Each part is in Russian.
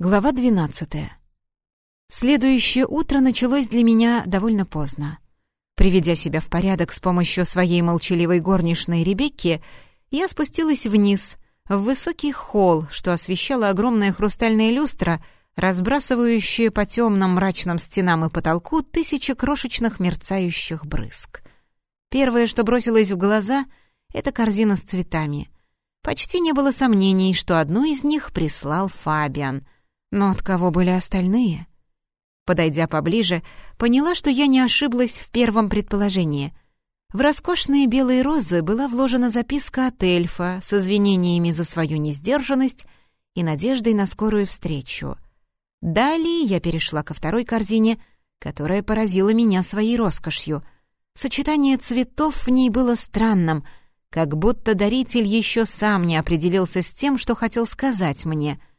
Глава 12. Следующее утро началось для меня довольно поздно. Приведя себя в порядок с помощью своей молчаливой горничной Ребекки, я спустилась вниз, в высокий холл, что освещала огромная хрустальная люстра, разбрасывающая по темным мрачным стенам и потолку тысячи крошечных мерцающих брызг. Первое, что бросилось в глаза, — это корзина с цветами. Почти не было сомнений, что одну из них прислал Фабиан — но от кого были остальные? Подойдя поближе, поняла, что я не ошиблась в первом предположении. В роскошные белые розы была вложена записка от эльфа с извинениями за свою несдержанность и надеждой на скорую встречу. Далее я перешла ко второй корзине, которая поразила меня своей роскошью. Сочетание цветов в ней было странным, как будто даритель еще сам не определился с тем, что хотел сказать мне —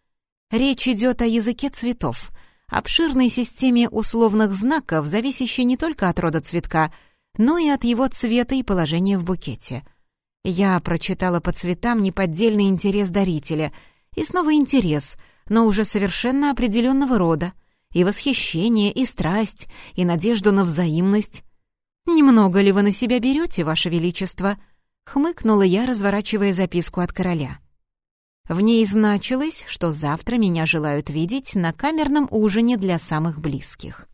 Речь идет о языке цветов, обширной системе условных знаков, зависящей не только от рода цветка, но и от его цвета и положения в букете. Я прочитала по цветам неподдельный интерес дарителя, и снова интерес, но уже совершенно определенного рода, и восхищение, и страсть, и надежду на взаимность. «Немного ли вы на себя берете, Ваше Величество?» — хмыкнула я, разворачивая записку от короля. В ней значилось, что завтра меня желают видеть на камерном ужине для самых близких.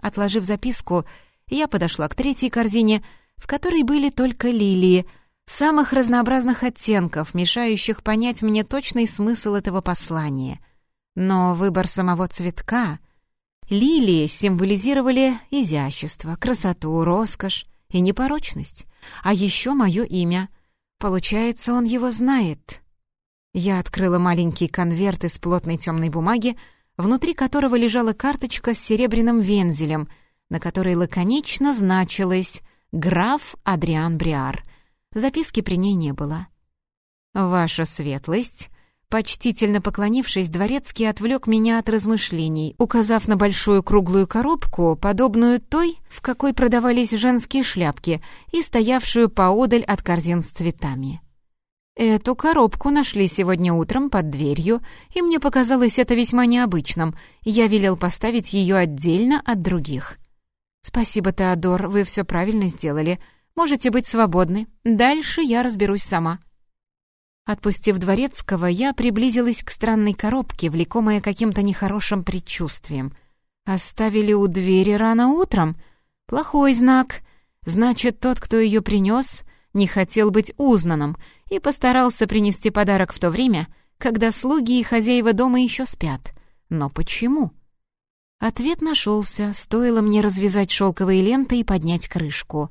Отложив записку, я подошла к третьей корзине, в которой были только лилии, самых разнообразных оттенков, мешающих понять мне точный смысл этого послания. Но выбор самого цветка... Лилии символизировали изящество, красоту, роскошь и непорочность. А еще мое имя. Получается, он его знает. Я открыла маленький конверт из плотной темной бумаги, внутри которого лежала карточка с серебряным вензелем, на которой лаконично значилось «Граф Адриан Бриар». Записки при ней не было. «Ваша светлость», Почтительно поклонившись, дворецкий отвлек меня от размышлений, указав на большую круглую коробку, подобную той, в какой продавались женские шляпки, и стоявшую поодаль от корзин с цветами. Эту коробку нашли сегодня утром под дверью, и мне показалось это весьма необычным. Я велел поставить ее отдельно от других. «Спасибо, Теодор, вы все правильно сделали. Можете быть свободны. Дальше я разберусь сама». Отпустив Дворецкого, я приблизилась к странной коробке, влекомая каким-то нехорошим предчувствием. Оставили у двери рано утром? Плохой знак. Значит, тот, кто ее принес, не хотел быть узнанным и постарался принести подарок в то время, когда слуги и хозяева дома еще спят. Но почему? Ответ нашелся, стоило мне развязать шелковые ленты и поднять крышку.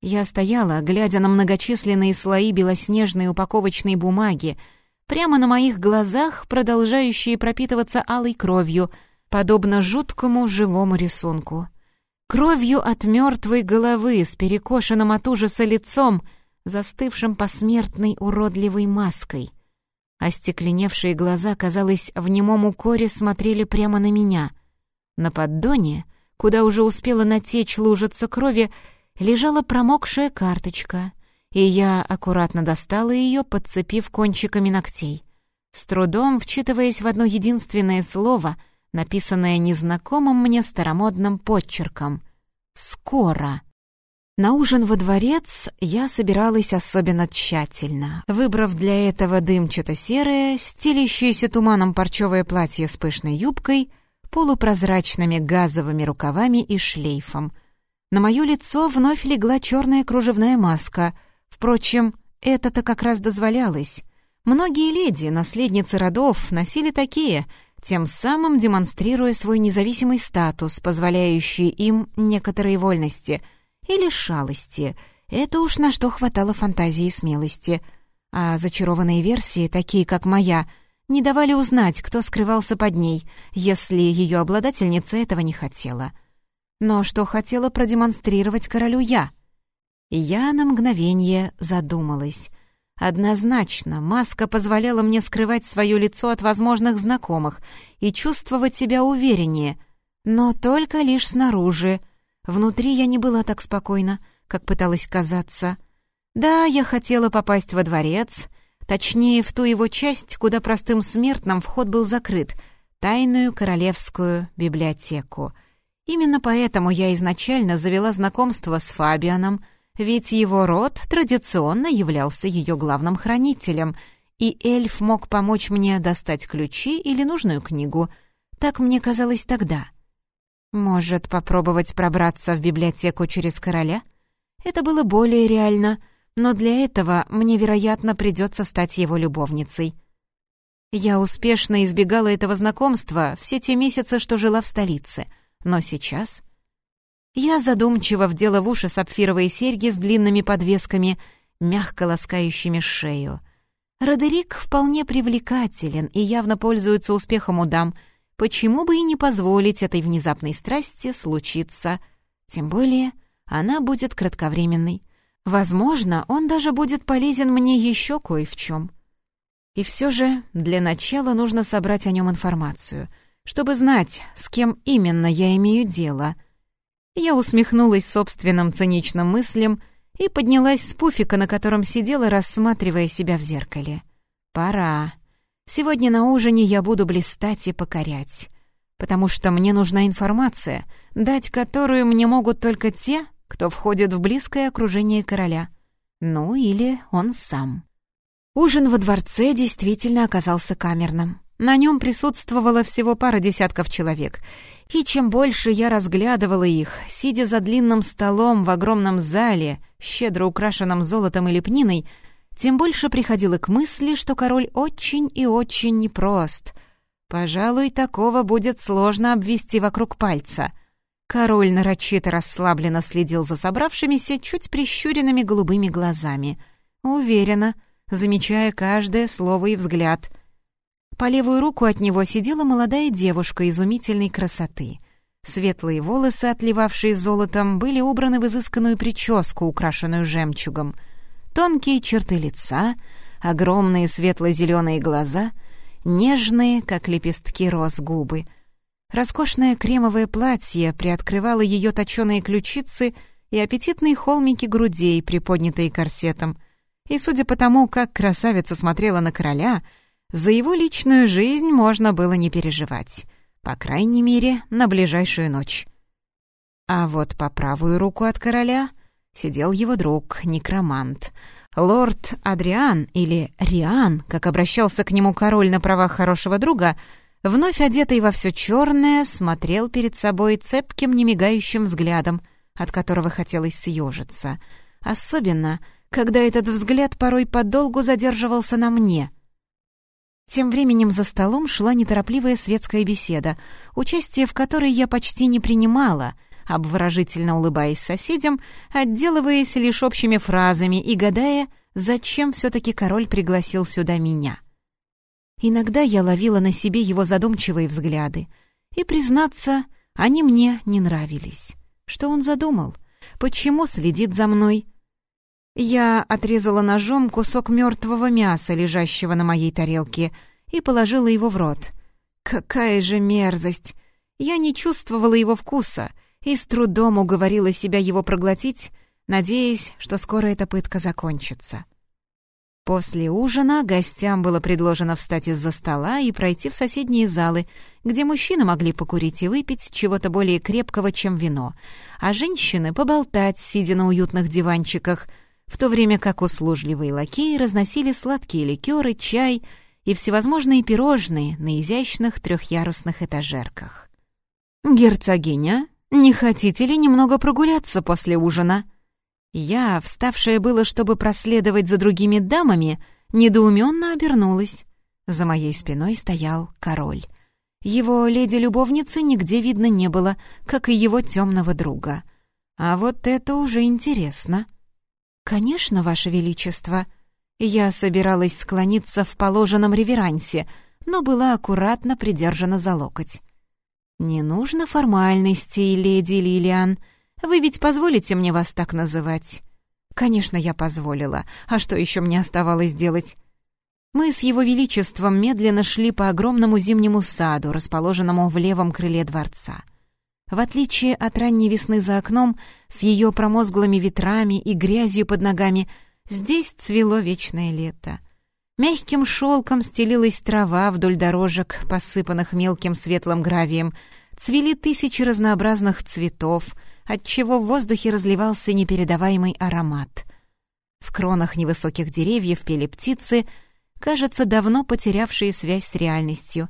Я стояла, глядя на многочисленные слои белоснежной упаковочной бумаги, прямо на моих глазах, продолжающие пропитываться алой кровью, подобно жуткому живому рисунку. Кровью от мертвой головы с перекошенным от ужаса лицом, застывшим посмертной уродливой маской. Остекленевшие глаза, казалось, в немом укоре смотрели прямо на меня. На поддоне, куда уже успела натечь лужица крови, лежала промокшая карточка, и я аккуратно достала ее, подцепив кончиками ногтей. С трудом вчитываясь в одно единственное слово — написанное незнакомым мне старомодным подчерком. «Скоро». На ужин во дворец я собиралась особенно тщательно, выбрав для этого дымчато-серое, стелящееся туманом парчевое платье с пышной юбкой, полупрозрачными газовыми рукавами и шлейфом. На мое лицо вновь легла черная кружевная маска. Впрочем, это-то как раз дозволялось. Многие леди, наследницы родов, носили такие — тем самым демонстрируя свой независимый статус, позволяющий им некоторые вольности или шалости. Это уж на что хватало фантазии и смелости. А зачарованные версии, такие как моя, не давали узнать, кто скрывался под ней, если ее обладательница этого не хотела. Но что хотела продемонстрировать королю я? Я на мгновение задумалась. Однозначно, маска позволяла мне скрывать свое лицо от возможных знакомых и чувствовать себя увереннее, но только лишь снаружи. Внутри я не была так спокойна, как пыталась казаться. Да, я хотела попасть во дворец, точнее, в ту его часть, куда простым смертным вход был закрыт, тайную королевскую библиотеку. Именно поэтому я изначально завела знакомство с Фабианом, ведь его род традиционно являлся ее главным хранителем, и эльф мог помочь мне достать ключи или нужную книгу. Так мне казалось тогда. Может, попробовать пробраться в библиотеку через короля? Это было более реально, но для этого мне, вероятно, придется стать его любовницей. Я успешно избегала этого знакомства все те месяцы, что жила в столице, но сейчас я задумчиво вдела в уши сапфировые серьги с длинными подвесками, мягко ласкающими шею. Родерик вполне привлекателен и явно пользуется успехом у дам. Почему бы и не позволить этой внезапной страсти случиться? Тем более она будет кратковременной. Возможно, он даже будет полезен мне еще кое в чем. И все же для начала нужно собрать о нем информацию, чтобы знать, с кем именно я имею дело — я усмехнулась собственным циничным мыслям и поднялась с пуфика, на котором сидела, рассматривая себя в зеркале. «Пора. Сегодня на ужине я буду блистать и покорять. Потому что мне нужна информация, дать которую мне могут только те, кто входит в близкое окружение короля. Ну или он сам». Ужин во дворце действительно оказался камерным. На нем присутствовало всего пара десятков человек, и чем больше я разглядывала их, сидя за длинным столом в огромном зале, щедро украшенном золотом и лепниной, тем больше приходило к мысли, что король очень и очень непрост. Пожалуй, такого будет сложно обвести вокруг пальца. Король нарочито расслабленно следил за собравшимися чуть прищуренными голубыми глазами. Уверенно, замечая каждое слово и взгляд — по левую руку от него сидела молодая девушка изумительной красоты. Светлые волосы, отливавшие золотом, были убраны в изысканную прическу, украшенную жемчугом. Тонкие черты лица, огромные светло-зеленые глаза, нежные, как лепестки роз губы. Роскошное кремовое платье приоткрывало ее точеные ключицы и аппетитные холмики грудей, приподнятые корсетом. И судя по тому, как красавица смотрела на короля — за его личную жизнь можно было не переживать. По крайней мере, на ближайшую ночь. А вот по правую руку от короля сидел его друг, некромант. Лорд Адриан, или Риан, как обращался к нему король на правах хорошего друга, вновь одетый во все черное, смотрел перед собой цепким, немигающим взглядом, от которого хотелось съежиться. Особенно, когда этот взгляд порой подолгу задерживался на мне — тем временем за столом шла неторопливая светская беседа, участие в которой я почти не принимала, обворожительно улыбаясь соседям, отделываясь лишь общими фразами и гадая, зачем все-таки король пригласил сюда меня. Иногда я ловила на себе его задумчивые взгляды, и, признаться, они мне не нравились. Что он задумал? Почему следит за мной? Я отрезала ножом кусок мертвого мяса, лежащего на моей тарелке, и положила его в рот. Какая же мерзость! Я не чувствовала его вкуса и с трудом уговорила себя его проглотить, надеясь, что скоро эта пытка закончится. После ужина гостям было предложено встать из-за стола и пройти в соседние залы, где мужчины могли покурить и выпить чего-то более крепкого, чем вино, а женщины — поболтать, сидя на уютных диванчиках — в то время как услужливые лакеи разносили сладкие ликеры, чай и всевозможные пирожные на изящных трехъярусных этажерках. «Герцогиня, не хотите ли немного прогуляться после ужина?» Я, вставшая было, чтобы проследовать за другими дамами, недоуменно обернулась. За моей спиной стоял король. Его леди-любовницы нигде видно не было, как и его темного друга. А вот это уже интересно. «Конечно, Ваше Величество». Я собиралась склониться в положенном реверансе, но была аккуратно придержана за локоть. «Не нужно формальностей, леди Лилиан. Вы ведь позволите мне вас так называть?» «Конечно, я позволила. А что еще мне оставалось делать?» Мы с Его Величеством медленно шли по огромному зимнему саду, расположенному в левом крыле дворца. В отличие от ранней весны за окном, с ее промозглыми ветрами и грязью под ногами, здесь цвело вечное лето. Мягким шелком стелилась трава вдоль дорожек, посыпанных мелким светлым гравием. Цвели тысячи разнообразных цветов, отчего в воздухе разливался непередаваемый аромат. В кронах невысоких деревьев пели птицы, кажется, давно потерявшие связь с реальностью.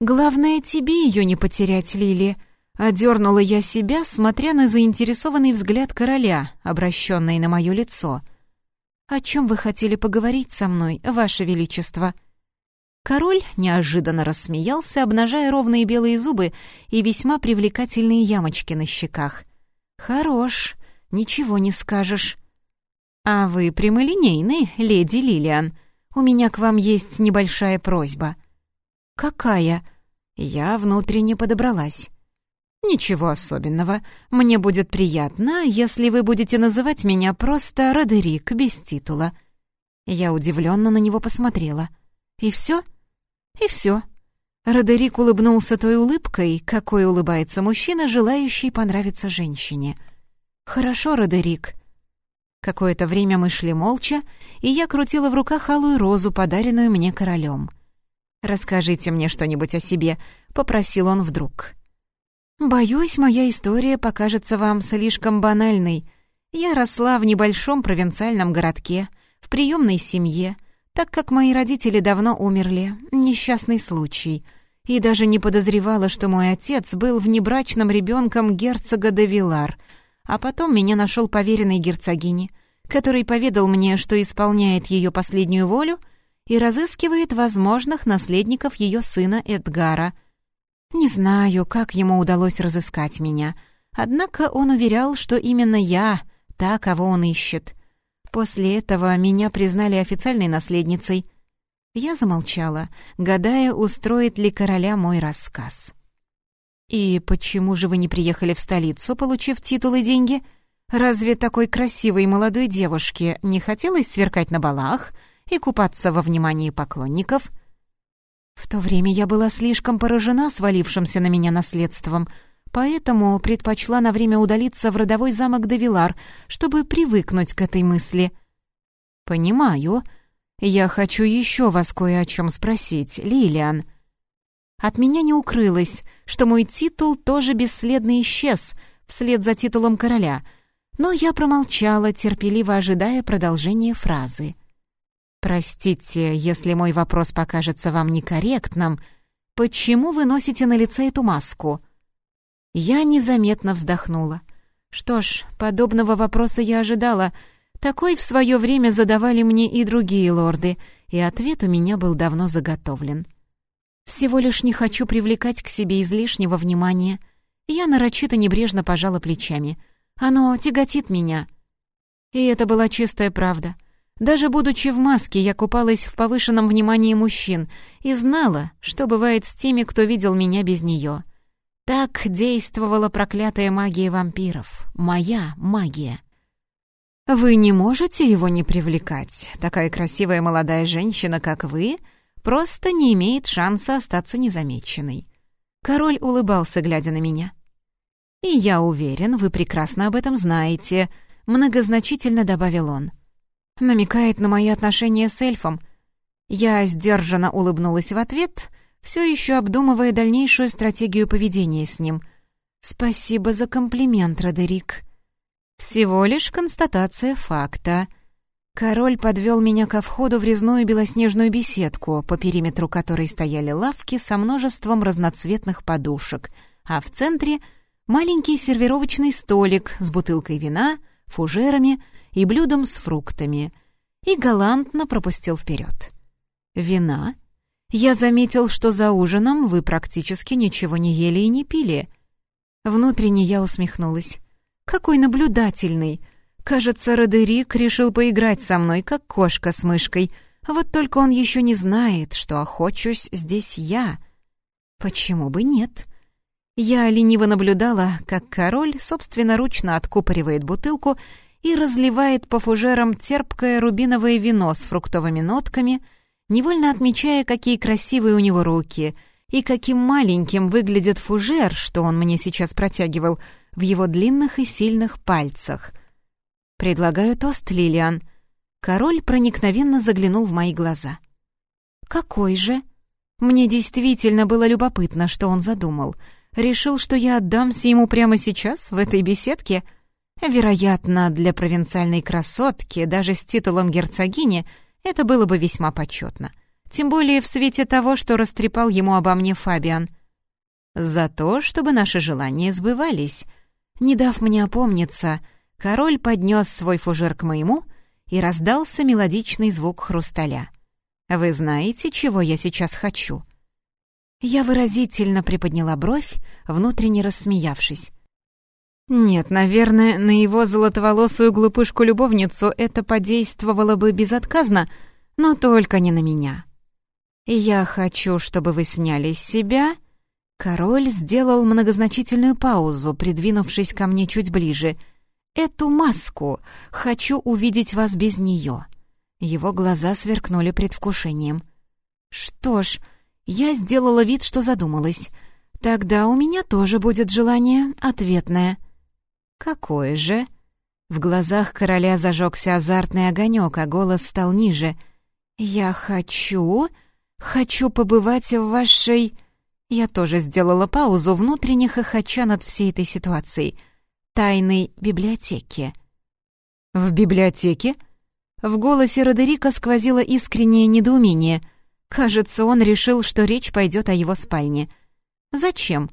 «Главное, тебе ее не потерять, Лили», — одернула я себя, смотря на заинтересованный взгляд короля, обращенный на мое лицо — «О чем вы хотели поговорить со мной, ваше величество?» Король неожиданно рассмеялся, обнажая ровные белые зубы и весьма привлекательные ямочки на щеках. «Хорош, ничего не скажешь». «А вы прямолинейны, леди Лилиан. У меня к вам есть небольшая просьба». «Какая?» Я внутренне подобралась. «Ничего особенного. Мне будет приятно, если вы будете называть меня просто Родерик, без титула». Я удивленно на него посмотрела. «И все?» «И все». Родерик улыбнулся той улыбкой, какой улыбается мужчина, желающий понравиться женщине. «Хорошо, Родерик». Какое-то время мы шли молча, и я крутила в руках алую розу, подаренную мне королем. «Расскажите мне что-нибудь о себе», — попросил он вдруг. «Боюсь, моя история покажется вам слишком банальной. Я росла в небольшом провинциальном городке, в приемной семье, так как мои родители давно умерли, несчастный случай, и даже не подозревала, что мой отец был внебрачным ребенком герцога де Вилар, а потом меня нашел поверенный герцогини, который поведал мне, что исполняет ее последнюю волю и разыскивает возможных наследников ее сына Эдгара — не знаю, как ему удалось разыскать меня, однако он уверял, что именно я та, кого он ищет. После этого меня признали официальной наследницей. Я замолчала, гадая, устроит ли короля мой рассказ. «И почему же вы не приехали в столицу, получив титул и деньги? Разве такой красивой молодой девушке не хотелось сверкать на балах и купаться во внимании поклонников?» В то время я была слишком поражена свалившимся на меня наследством, поэтому предпочла на время удалиться в родовой замок Девилар, чтобы привыкнуть к этой мысли. «Понимаю. Я хочу еще вас кое о чем спросить, Лилиан». От меня не укрылось, что мой титул тоже бесследно исчез вслед за титулом короля, но я промолчала, терпеливо ожидая продолжения фразы. «Простите, если мой вопрос покажется вам некорректным, почему вы носите на лице эту маску?» Я незаметно вздохнула. Что ж, подобного вопроса я ожидала. Такой в свое время задавали мне и другие лорды, и ответ у меня был давно заготовлен. Всего лишь не хочу привлекать к себе излишнего внимания. Я нарочито небрежно пожала плечами. Оно тяготит меня. И это была чистая правда — даже будучи в маске, я купалась в повышенном внимании мужчин и знала, что бывает с теми, кто видел меня без нее. Так действовала проклятая магия вампиров. Моя магия. Вы не можете его не привлекать. Такая красивая молодая женщина, как вы, просто не имеет шанса остаться незамеченной. Король улыбался, глядя на меня. «И я уверен, вы прекрасно об этом знаете», — многозначительно добавил он намекает на мои отношения с эльфом. Я сдержанно улыбнулась в ответ, все еще обдумывая дальнейшую стратегию поведения с ним. «Спасибо за комплимент, Родерик». «Всего лишь констатация факта». Король подвел меня ко входу в резную белоснежную беседку, по периметру которой стояли лавки со множеством разноцветных подушек, а в центре — маленький сервировочный столик с бутылкой вина, фужерами — и блюдом с фруктами, и галантно пропустил вперед. «Вина? Я заметил, что за ужином вы практически ничего не ели и не пили». Внутренне я усмехнулась. «Какой наблюдательный! Кажется, Родерик решил поиграть со мной, как кошка с мышкой. Вот только он еще не знает, что охочусь здесь я. Почему бы нет?» Я лениво наблюдала, как король собственноручно откупоривает бутылку и разливает по фужерам терпкое рубиновое вино с фруктовыми нотками, невольно отмечая, какие красивые у него руки и каким маленьким выглядит фужер, что он мне сейчас протягивал, в его длинных и сильных пальцах. «Предлагаю тост, Лилиан». Король проникновенно заглянул в мои глаза. «Какой же?» Мне действительно было любопытно, что он задумал. Решил, что я отдамся ему прямо сейчас, в этой беседке? Вероятно, для провинциальной красотки, даже с титулом герцогини, это было бы весьма почетно. Тем более в свете того, что растрепал ему обо мне Фабиан. За то, чтобы наши желания сбывались. Не дав мне опомниться, король поднес свой фужер к моему, и раздался мелодичный звук хрусталя. «Вы знаете, чего я сейчас хочу?» Я выразительно приподняла бровь, внутренне рассмеявшись. Нет, наверное, на его золотоволосую глупышку-любовницу это подействовало бы безотказно, но только не на меня. «Я хочу, чтобы вы сняли с себя...» Король сделал многозначительную паузу, придвинувшись ко мне чуть ближе. «Эту маску! Хочу увидеть вас без нее!» Его глаза сверкнули предвкушением. «Что ж, я сделала вид, что задумалась. Тогда у меня тоже будет желание ответное». «Какое же?» В глазах короля зажегся азартный огонек, а голос стал ниже. «Я хочу... хочу побывать в вашей...» Я тоже сделала паузу, внутренне хохоча над всей этой ситуацией. «Тайной библиотеки». «В библиотеке?» В голосе Родерика сквозило искреннее недоумение. Кажется, он решил, что речь пойдет о его спальне. «Зачем?»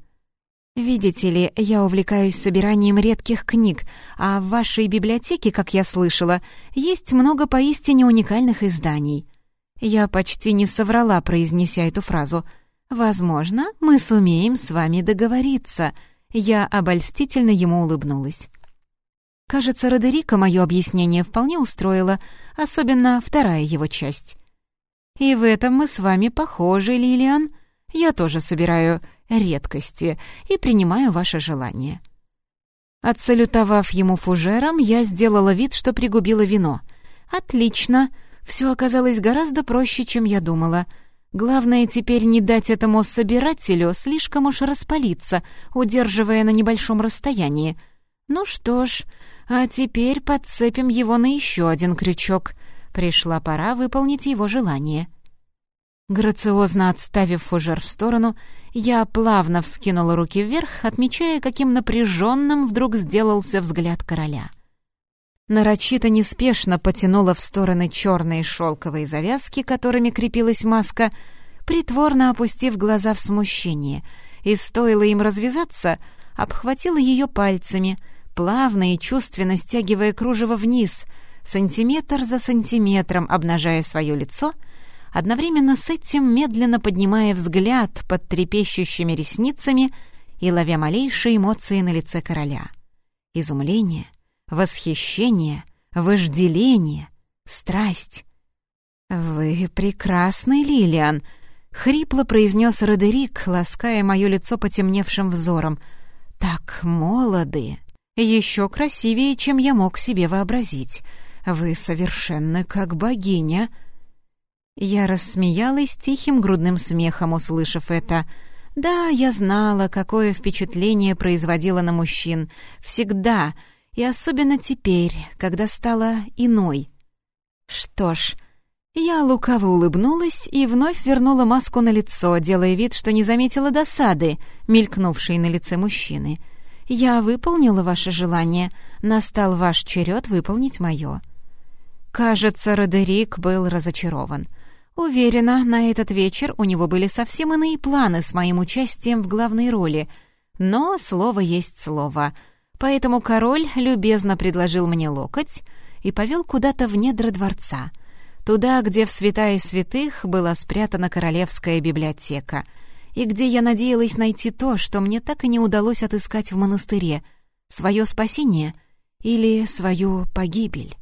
«Видите ли, я увлекаюсь собиранием редких книг, а в вашей библиотеке, как я слышала, есть много поистине уникальных изданий». Я почти не соврала, произнеся эту фразу. «Возможно, мы сумеем с вами договориться». Я обольстительно ему улыбнулась. Кажется, Родерика мое объяснение вполне устроило, особенно вторая его часть. «И в этом мы с вами похожи, Лилиан. Я тоже собираю редкости и принимаю ваше желание». Отсалютовав ему фужером, я сделала вид, что пригубила вино. «Отлично. Все оказалось гораздо проще, чем я думала. Главное теперь не дать этому собирателю слишком уж распалиться, удерживая на небольшом расстоянии. Ну что ж, а теперь подцепим его на еще один крючок. Пришла пора выполнить его желание. Грациозно отставив фужер в сторону, я плавно вскинула руки вверх, отмечая, каким напряженным вдруг сделался взгляд короля. Нарочито неспешно потянула в стороны черные шелковые завязки, которыми крепилась маска, притворно опустив глаза в смущение, и стоило им развязаться, обхватила ее пальцами — плавно и чувственно стягивая кружево вниз, сантиметр за сантиметром обнажая свое лицо, одновременно с этим медленно поднимая взгляд под трепещущими ресницами и ловя малейшие эмоции на лице короля. Изумление, восхищение, вожделение, страсть. «Вы прекрасный, Лилиан!» — хрипло произнес Родерик, лаская мое лицо потемневшим взором. «Так молоды!» Еще красивее, чем я мог себе вообразить. Вы совершенно как богиня». Я рассмеялась тихим грудным смехом, услышав это. Да, я знала, какое впечатление производила на мужчин. Всегда, и особенно теперь, когда стала иной. Что ж, я лукаво улыбнулась и вновь вернула маску на лицо, делая вид, что не заметила досады, мелькнувшей на лице мужчины — «Я выполнила ваше желание. Настал ваш черед выполнить мое». Кажется, Родерик был разочарован. Уверена, на этот вечер у него были совсем иные планы с моим участием в главной роли. Но слово есть слово. Поэтому король любезно предложил мне локоть и повел куда-то в недра дворца, туда, где в святая святых была спрятана королевская библиотека — и где я надеялась найти то, что мне так и не удалось отыскать в монастыре — свое спасение или свою погибель.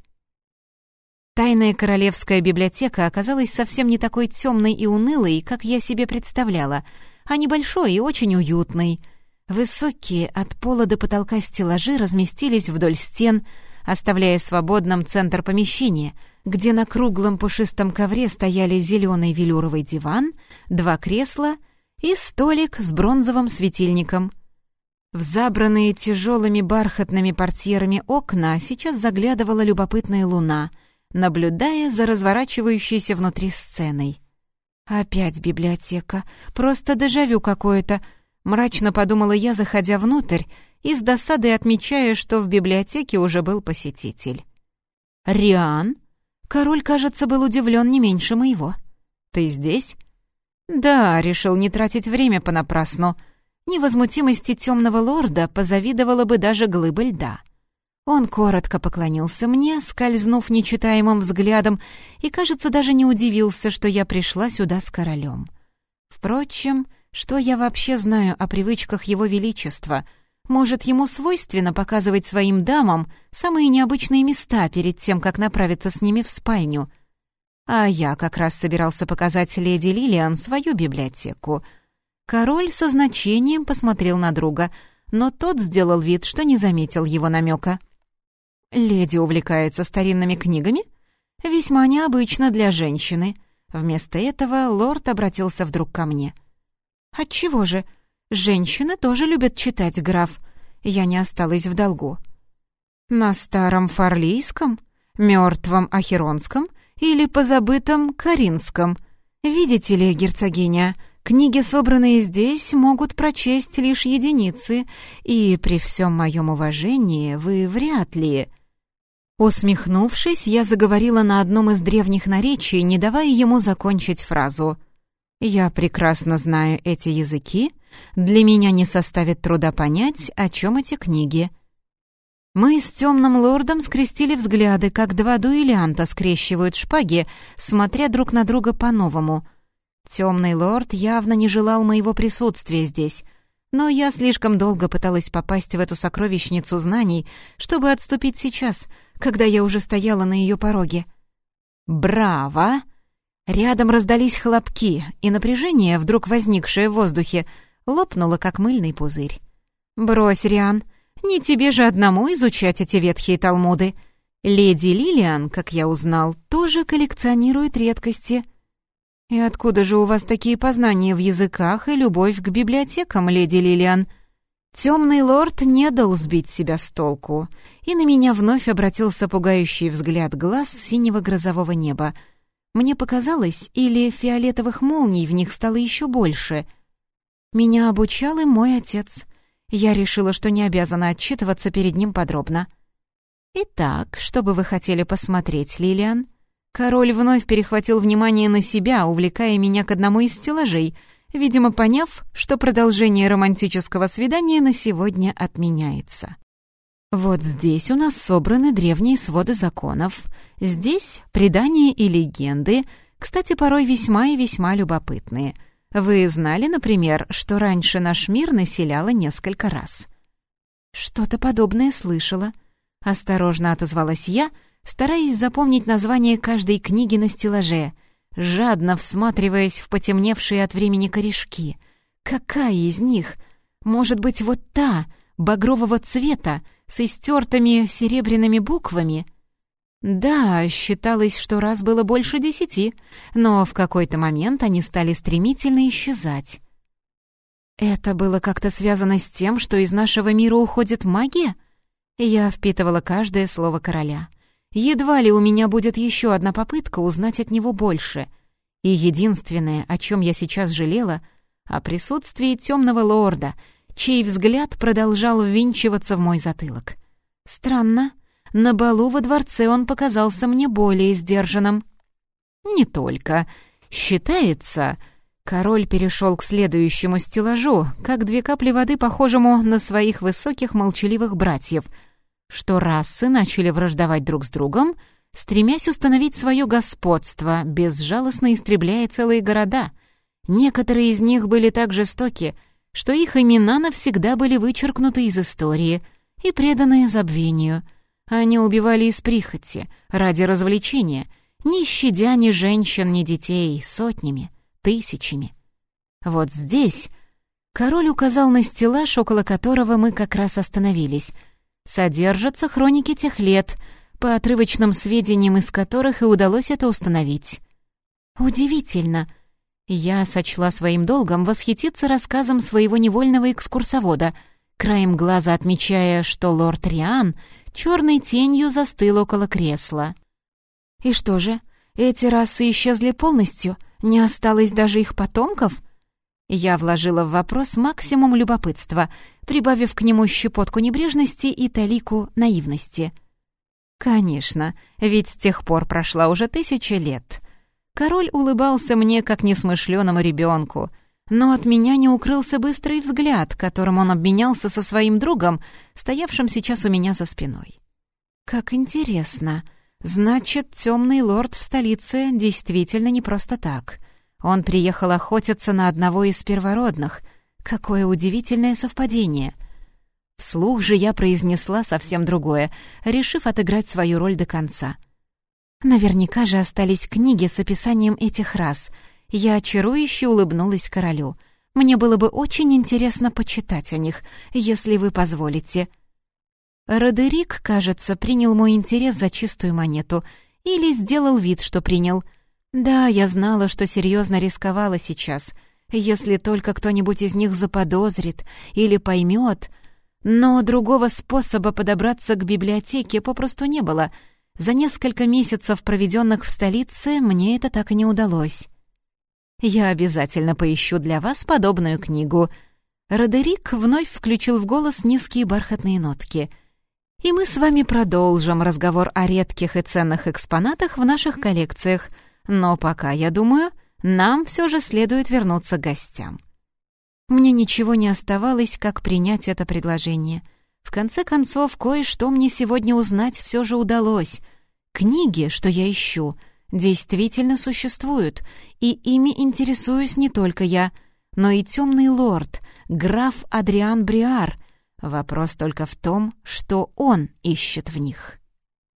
Тайная королевская библиотека оказалась совсем не такой темной и унылой, как я себе представляла, а небольшой и очень уютной. Высокие от пола до потолка стеллажи разместились вдоль стен, оставляя свободным центр помещения, где на круглом пушистом ковре стояли зеленый велюровый диван, два кресла — и столик с бронзовым светильником. В забранные тяжелыми бархатными портьерами окна сейчас заглядывала любопытная луна, наблюдая за разворачивающейся внутри сценой. «Опять библиотека. Просто дежавю какое-то», — мрачно подумала я, заходя внутрь и с досадой отмечая, что в библиотеке уже был посетитель. «Риан?» Король, кажется, был удивлен не меньше моего. «Ты здесь?» «Да», — решил не тратить время понапрасну. Невозмутимости темного лорда позавидовала бы даже глыба льда. Он коротко поклонился мне, скользнув нечитаемым взглядом, и, кажется, даже не удивился, что я пришла сюда с королем. Впрочем, что я вообще знаю о привычках его величества? Может, ему свойственно показывать своим дамам самые необычные места перед тем, как направиться с ними в спальню? А я как раз собирался показать леди Лилиан свою библиотеку. Король со значением посмотрел на друга, но тот сделал вид, что не заметил его намека. Леди увлекается старинными книгами? Весьма необычно для женщины. Вместо этого лорд обратился вдруг ко мне. «Отчего же? Женщины тоже любят читать, граф. Я не осталась в долгу». «На старом фарлийском? Мертвом ахеронском? Или позабытом каринском? Видите ли, герцогиня, книги, собранные здесь, могут прочесть лишь единицы, и при всем моем уважении вы вряд ли...» Усмехнувшись, я заговорила на одном из древних наречий, не давая ему закончить фразу. «Я прекрасно знаю эти языки. Для меня не составит труда понять, о чем эти книги». Мы с темным лордом скрестили взгляды, как два дуэлянта скрещивают шпаги, смотря друг на друга по-новому. Темный лорд явно не желал моего присутствия здесь, но я слишком долго пыталась попасть в эту сокровищницу знаний, чтобы отступить сейчас — когда я уже стояла на ее пороге. «Браво!» Рядом раздались хлопки, и напряжение, вдруг возникшее в воздухе, лопнуло, как мыльный пузырь. «Брось, Риан, не тебе же одному изучать эти ветхие талмуды. Леди Лилиан, как я узнал, тоже коллекционирует редкости». «И откуда же у вас такие познания в языках и любовь к библиотекам, леди Лилиан?» Темный лорд не дал сбить себя с толку, и на меня вновь обратился пугающий взгляд глаз синего грозового неба. Мне показалось, или фиолетовых молний в них стало еще больше. Меня обучал и мой отец. Я решила, что не обязана отчитываться перед ним подробно. «Итак, что бы вы хотели посмотреть, Лилиан?» Король вновь перехватил внимание на себя, увлекая меня к одному из стеллажей — видимо, поняв, что продолжение романтического свидания на сегодня отменяется. Вот здесь у нас собраны древние своды законов. Здесь предания и легенды, кстати, порой весьма и весьма любопытные. Вы знали, например, что раньше наш мир населяло несколько раз? Что-то подобное слышала. Осторожно отозвалась я, стараясь запомнить название каждой книги на стеллаже — жадно всматриваясь в потемневшие от времени корешки. Какая из них? Может быть, вот та, багрового цвета, с истертыми серебряными буквами? Да, считалось, что раз было больше десяти, но в какой-то момент они стали стремительно исчезать. Это было как-то связано с тем, что из нашего мира уходит магия? Я впитывала каждое слово короля. Едва ли у меня будет еще одна попытка узнать от него больше. И единственное, о чем я сейчас жалела, о присутствии темного лорда, чей взгляд продолжал ввинчиваться в мой затылок. Странно, на балу во дворце он показался мне более сдержанным. Не только. Считается... Король перешел к следующему стеллажу, как две капли воды, похожему на своих высоких молчаливых братьев — что расы начали враждовать друг с другом, стремясь установить свое господство, безжалостно истребляя целые города. Некоторые из них были так жестоки, что их имена навсегда были вычеркнуты из истории и преданы забвению. Они убивали из прихоти, ради развлечения, не щадя ни женщин, ни детей, сотнями, тысячами. Вот здесь король указал на стеллаж, около которого мы как раз остановились — содержатся хроники тех лет, по отрывочным сведениям из которых и удалось это установить. Удивительно. Я сочла своим долгом восхититься рассказом своего невольного экскурсовода, краем глаза отмечая, что лорд Риан черной тенью застыл около кресла. «И что же, эти расы исчезли полностью? Не осталось даже их потомков?» Я вложила в вопрос максимум любопытства, прибавив к нему щепотку небрежности и талику наивности. «Конечно, ведь с тех пор прошла уже тысяча лет». Король улыбался мне, как несмышленому ребенку, но от меня не укрылся быстрый взгляд, которым он обменялся со своим другом, стоявшим сейчас у меня за спиной. «Как интересно. Значит, темный лорд в столице действительно не просто так. Он приехал охотиться на одного из первородных. Какое удивительное совпадение!» Вслух же я произнесла совсем другое, решив отыграть свою роль до конца. Наверняка же остались книги с описанием этих рас. Я очарующе улыбнулась королю. Мне было бы очень интересно почитать о них, если вы позволите. Родерик, кажется, принял мой интерес за чистую монету или сделал вид, что принял. Да, я знала, что серьезно рисковала сейчас, если только кто-нибудь из них заподозрит или поймет. Но другого способа подобраться к библиотеке попросту не было. За несколько месяцев, проведенных в столице, мне это так и не удалось. Я обязательно поищу для вас подобную книгу. Родерик вновь включил в голос низкие бархатные нотки — и мы с вами продолжим разговор о редких и ценных экспонатах в наших коллекциях. Но пока, я думаю, нам все же следует вернуться к гостям. Мне ничего не оставалось, как принять это предложение. В конце концов, кое-что мне сегодня узнать все же удалось. Книги, что я ищу, действительно существуют, и ими интересуюсь не только я, но и темный лорд, граф Адриан Бриар — Вопрос только в том, что он ищет в них.